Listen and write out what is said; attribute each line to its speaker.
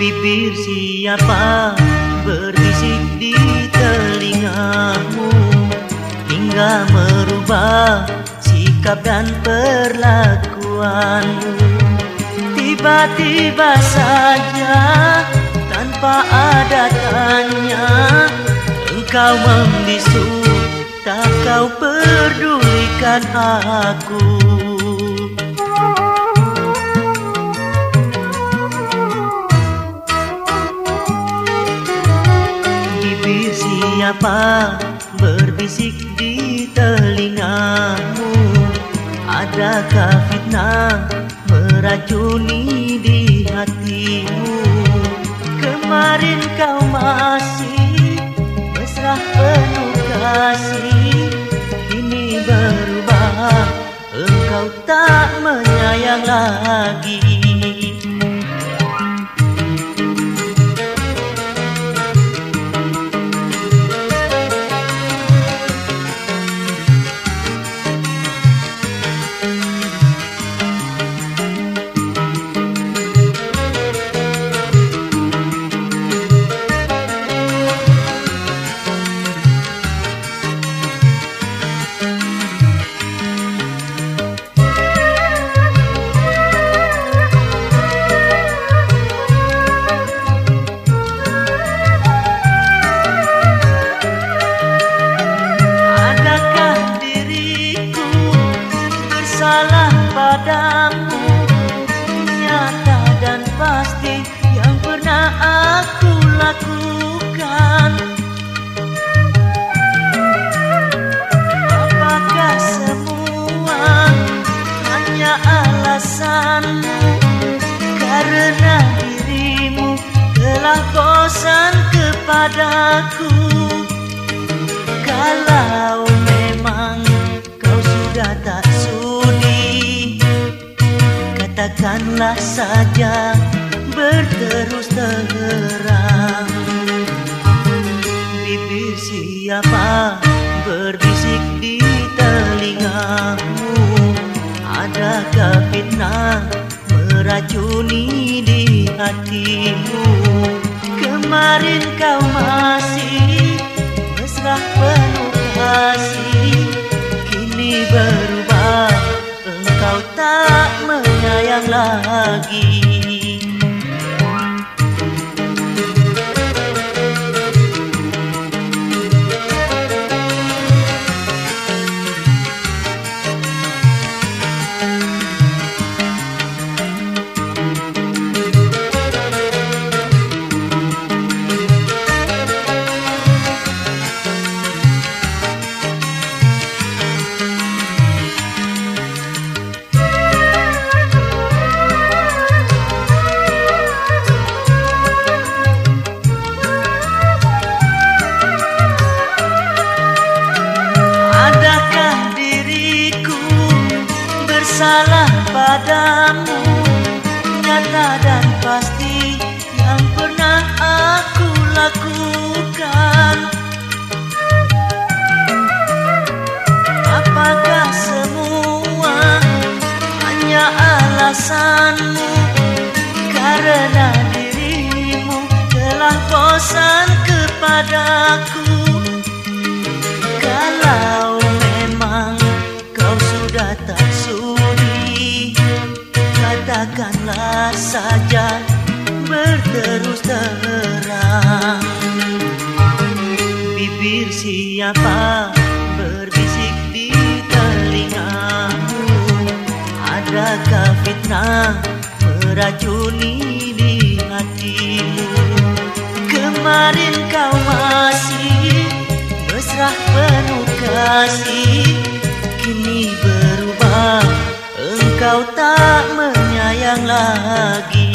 Speaker 1: Bibir siapa berbisik di telingamu Hingga merubah sikap dan perlakuanmu. Tiba-tiba saja tanpa ada tanya Engkau membisu tak kau pedulikan aku Siapa berbisik di telingamu? Adakah fitnah meracuni di hatimu? Kemarin kau masih mesra penuh kasih. Kini berubah engkau tak menyayang lagi salah padamu. Nyata dan pasti yang pernah aku lakukan. Apakah semua hanya alasanmu? Karena dirimu telah bosan kepadaku. Kalau katakanlah saja berterus terang. Bibir siapa berbisik di telingamu? Adakah fitnah meracuni di hatimu? Kemarin kau masih salah padamu Nyata dan pasti yang pernah aku lakukan. Apakah semua hanya alasanmu? Karena dirimu telah bosan kepadaku katakanlah saja berterus terang. Bibir siapa berbisik di telingamu? Adakah fitnah meracuni di hatimu? Kemarin kau masih mesra penuh kasih. Kini berubah engkau tak menyayang lagi